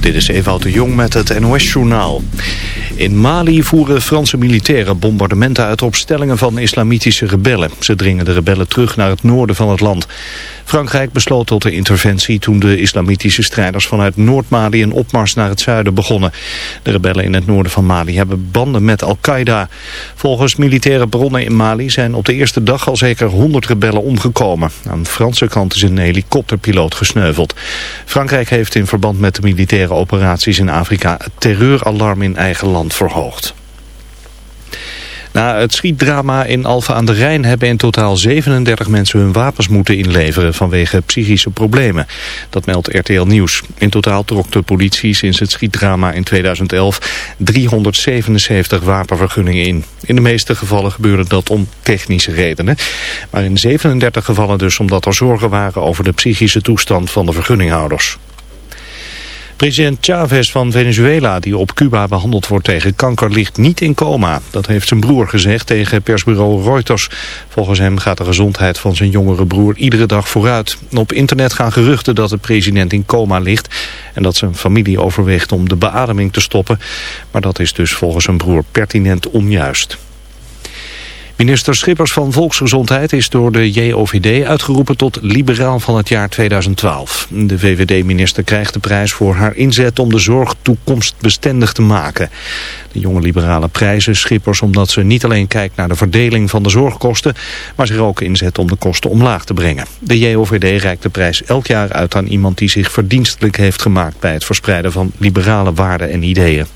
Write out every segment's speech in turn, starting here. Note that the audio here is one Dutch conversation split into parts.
Dit is Ewout de Jong met het NOS-journaal. In Mali voeren Franse militairen bombardementen uit op stellingen van islamitische rebellen. Ze dringen de rebellen terug naar het noorden van het land. Frankrijk besloot tot de interventie toen de islamitische strijders vanuit Noord-Mali een opmars naar het zuiden begonnen. De rebellen in het noorden van Mali hebben banden met Al-Qaeda. Volgens militaire bronnen in Mali zijn op de eerste dag al zeker 100 rebellen omgekomen. Aan de Franse kant is een helikopterpiloot gesneuveld. Frankrijk heeft in verband met de militaire operaties in Afrika het terreuralarm in eigen land verhoogd. Na het schietdrama in Alphen aan de Rijn hebben in totaal 37 mensen hun wapens moeten inleveren vanwege psychische problemen. Dat meldt RTL Nieuws. In totaal trok de politie sinds het schietdrama in 2011 377 wapenvergunningen in. In de meeste gevallen gebeurde dat om technische redenen. Maar in 37 gevallen dus omdat er zorgen waren over de psychische toestand van de vergunninghouders. President Chavez van Venezuela, die op Cuba behandeld wordt tegen kanker, ligt niet in coma. Dat heeft zijn broer gezegd tegen persbureau Reuters. Volgens hem gaat de gezondheid van zijn jongere broer iedere dag vooruit. Op internet gaan geruchten dat de president in coma ligt... en dat zijn familie overweegt om de beademing te stoppen. Maar dat is dus volgens zijn broer pertinent onjuist. Minister Schippers van Volksgezondheid is door de JOVD uitgeroepen tot liberaal van het jaar 2012. De VVD-minister krijgt de prijs voor haar inzet om de zorg toekomstbestendig te maken. De jonge liberale prijzen Schippers omdat ze niet alleen kijkt naar de verdeling van de zorgkosten, maar zich ook inzet om de kosten omlaag te brengen. De JOVD reikt de prijs elk jaar uit aan iemand die zich verdienstelijk heeft gemaakt bij het verspreiden van liberale waarden en ideeën.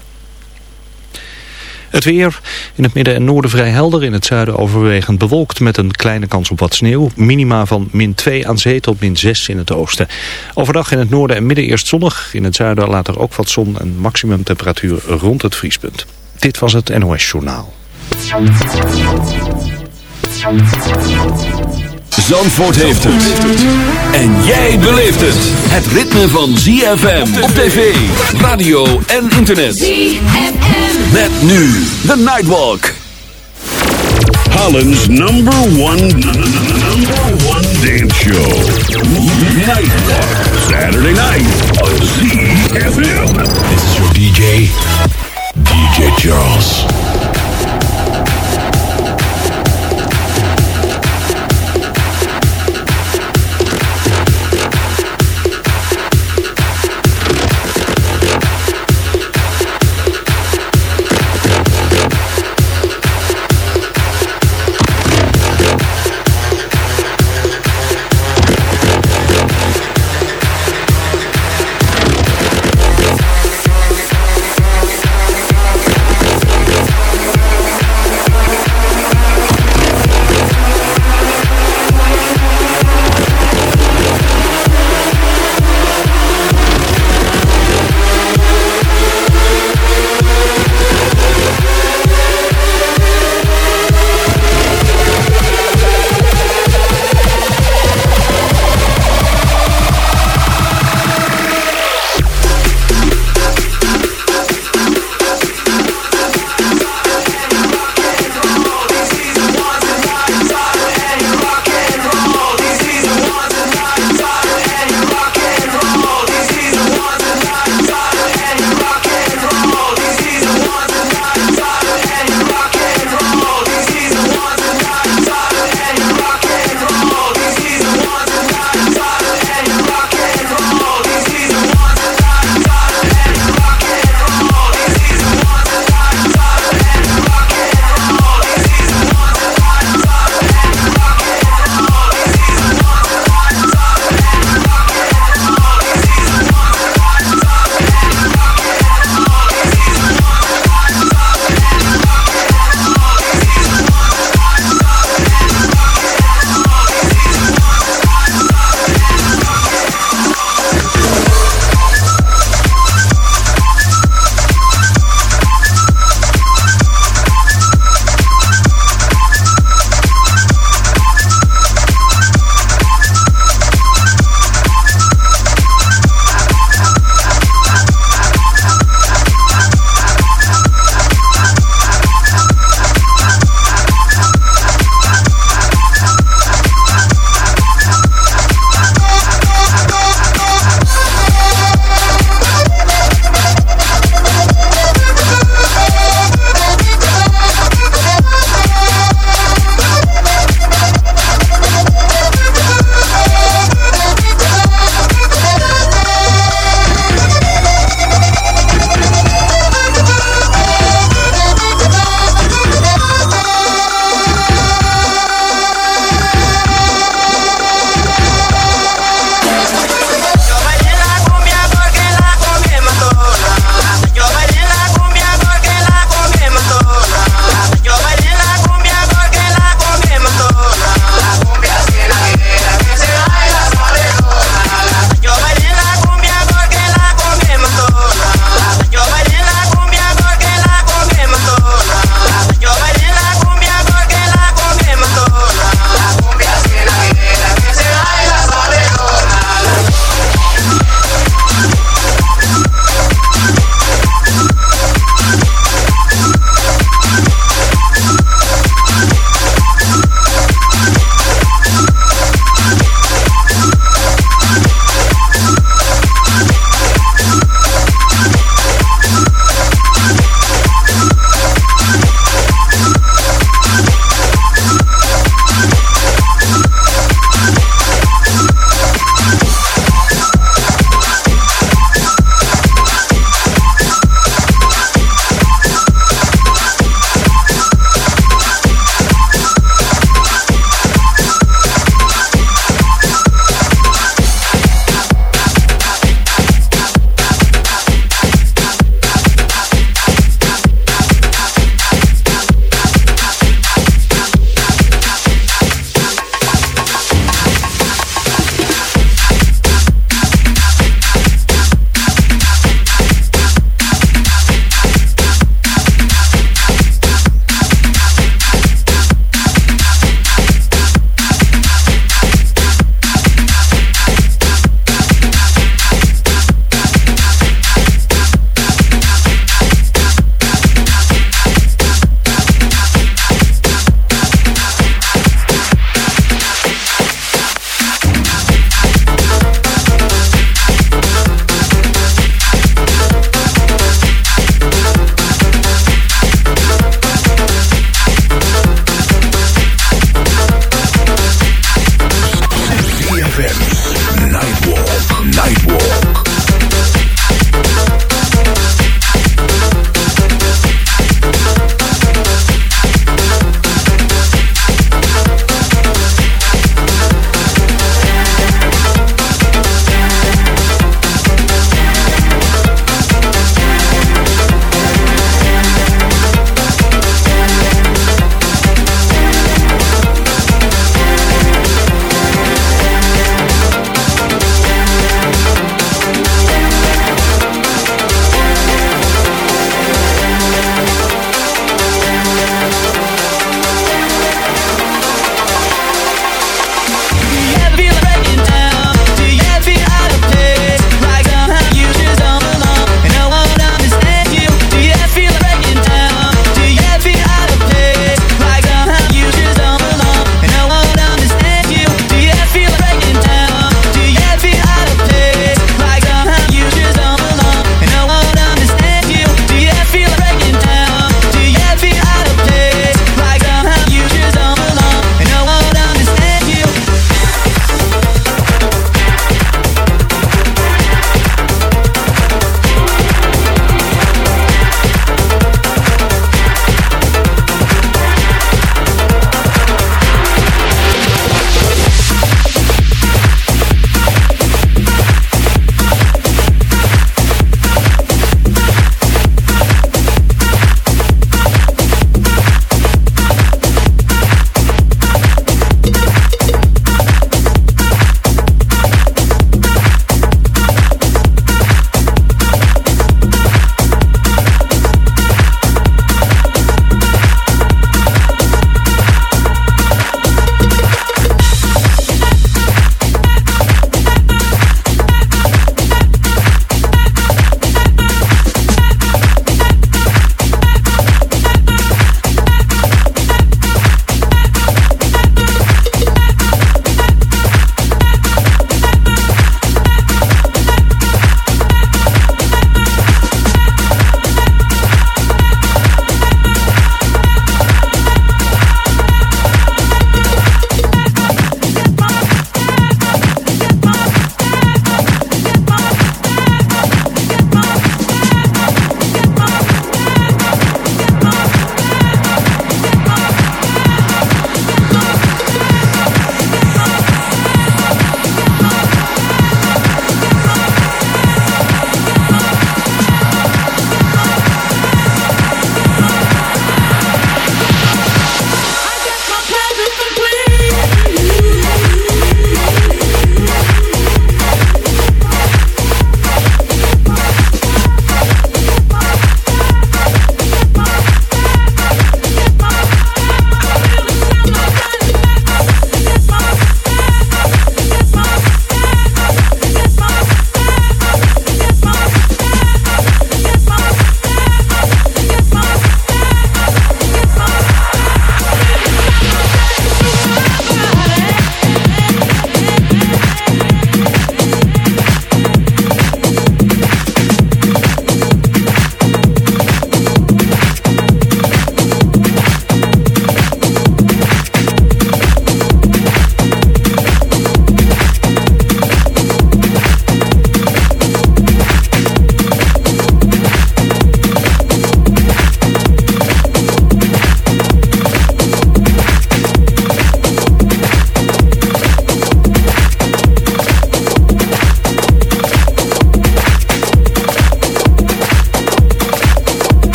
Het weer in het midden en noorden vrij helder. In het zuiden overwegend bewolkt met een kleine kans op wat sneeuw. Minima van min 2 aan zee tot min 6 in het oosten. Overdag in het noorden en midden eerst zonnig. In het zuiden later ook wat zon en maximumtemperatuur rond het vriespunt. Dit was het NOS Journaal. Zandvoort heeft het. En jij beleeft het. Het ritme van ZFM op tv, radio en internet. ZFM. Met nu de Nightwalk. Holland's number one, number one dance show. Nightwalk. Saturday night on ZFM. This is your DJ, DJ Charles.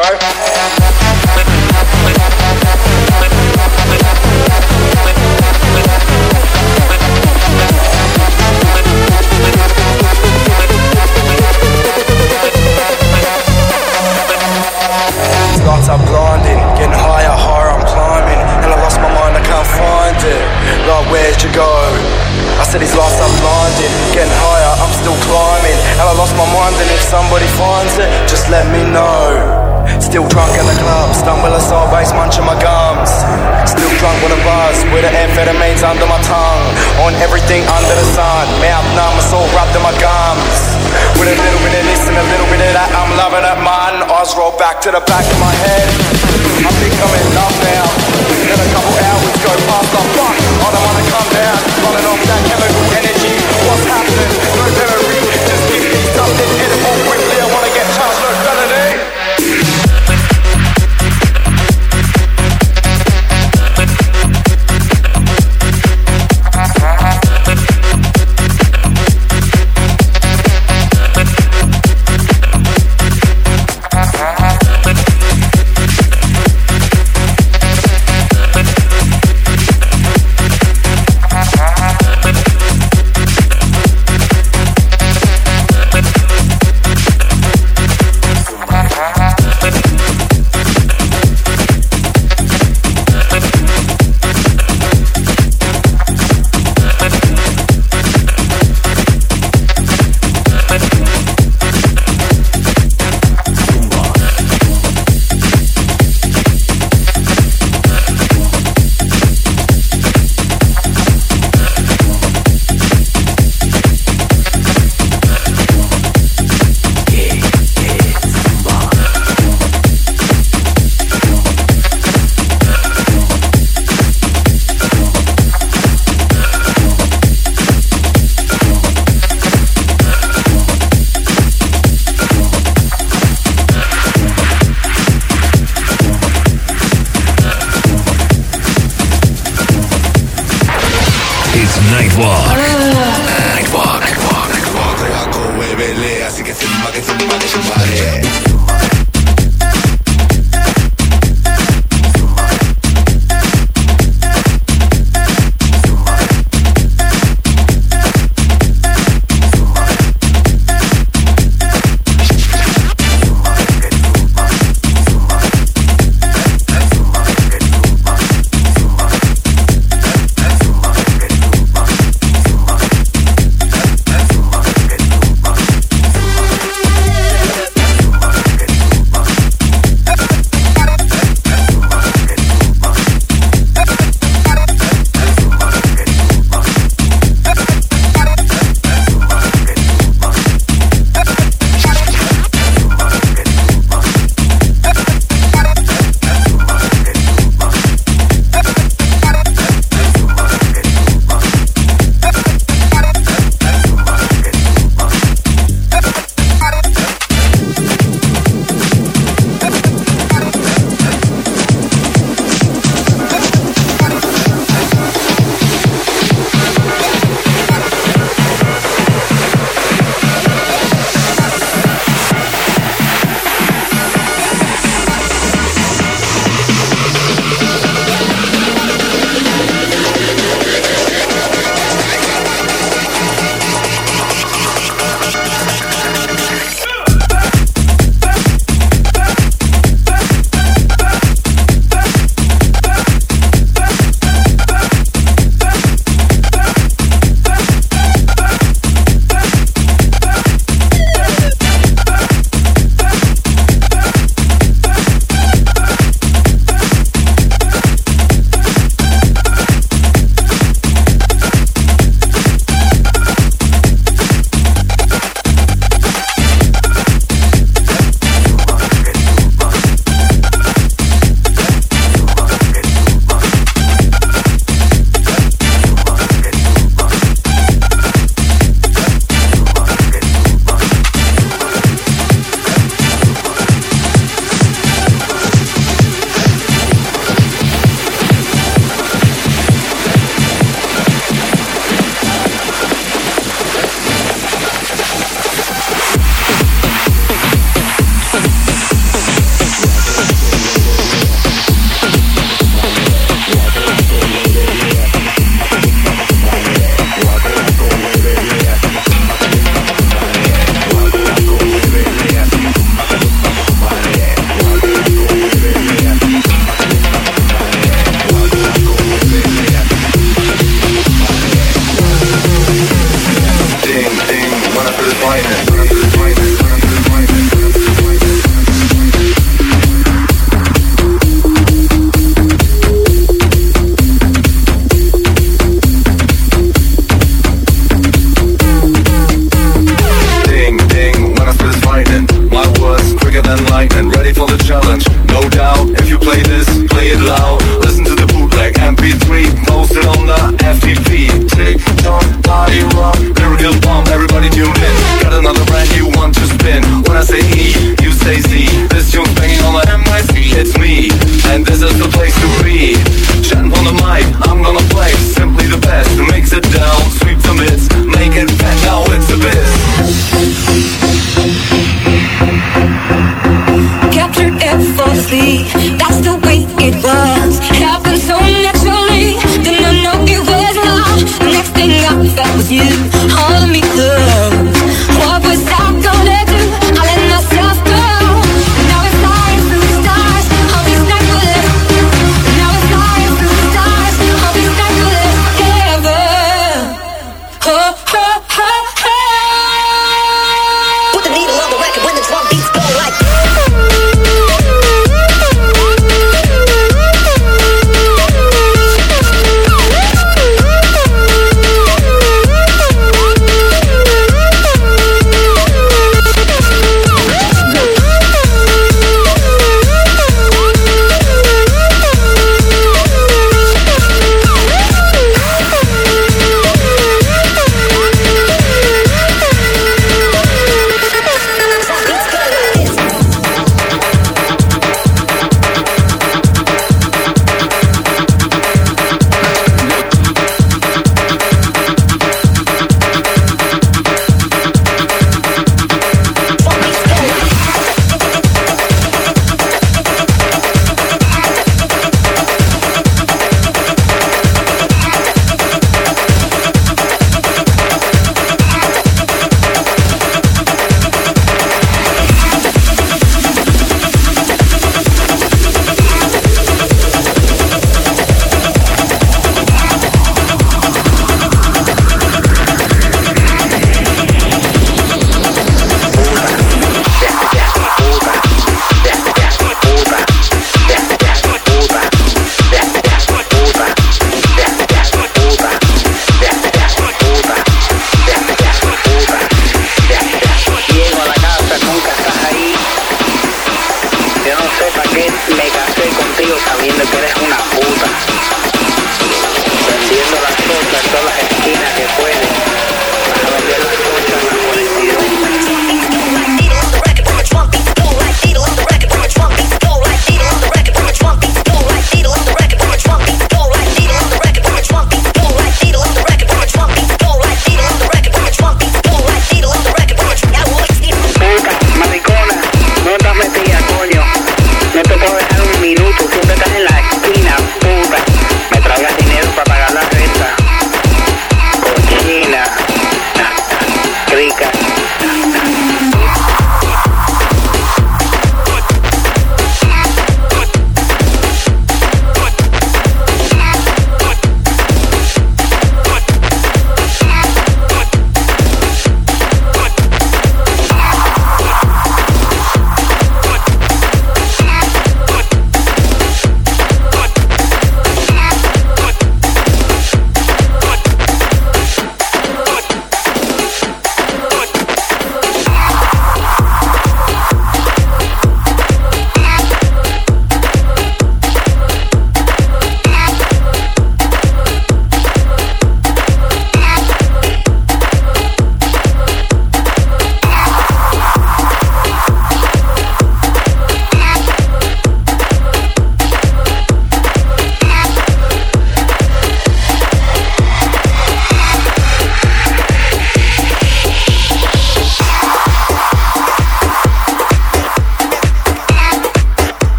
right?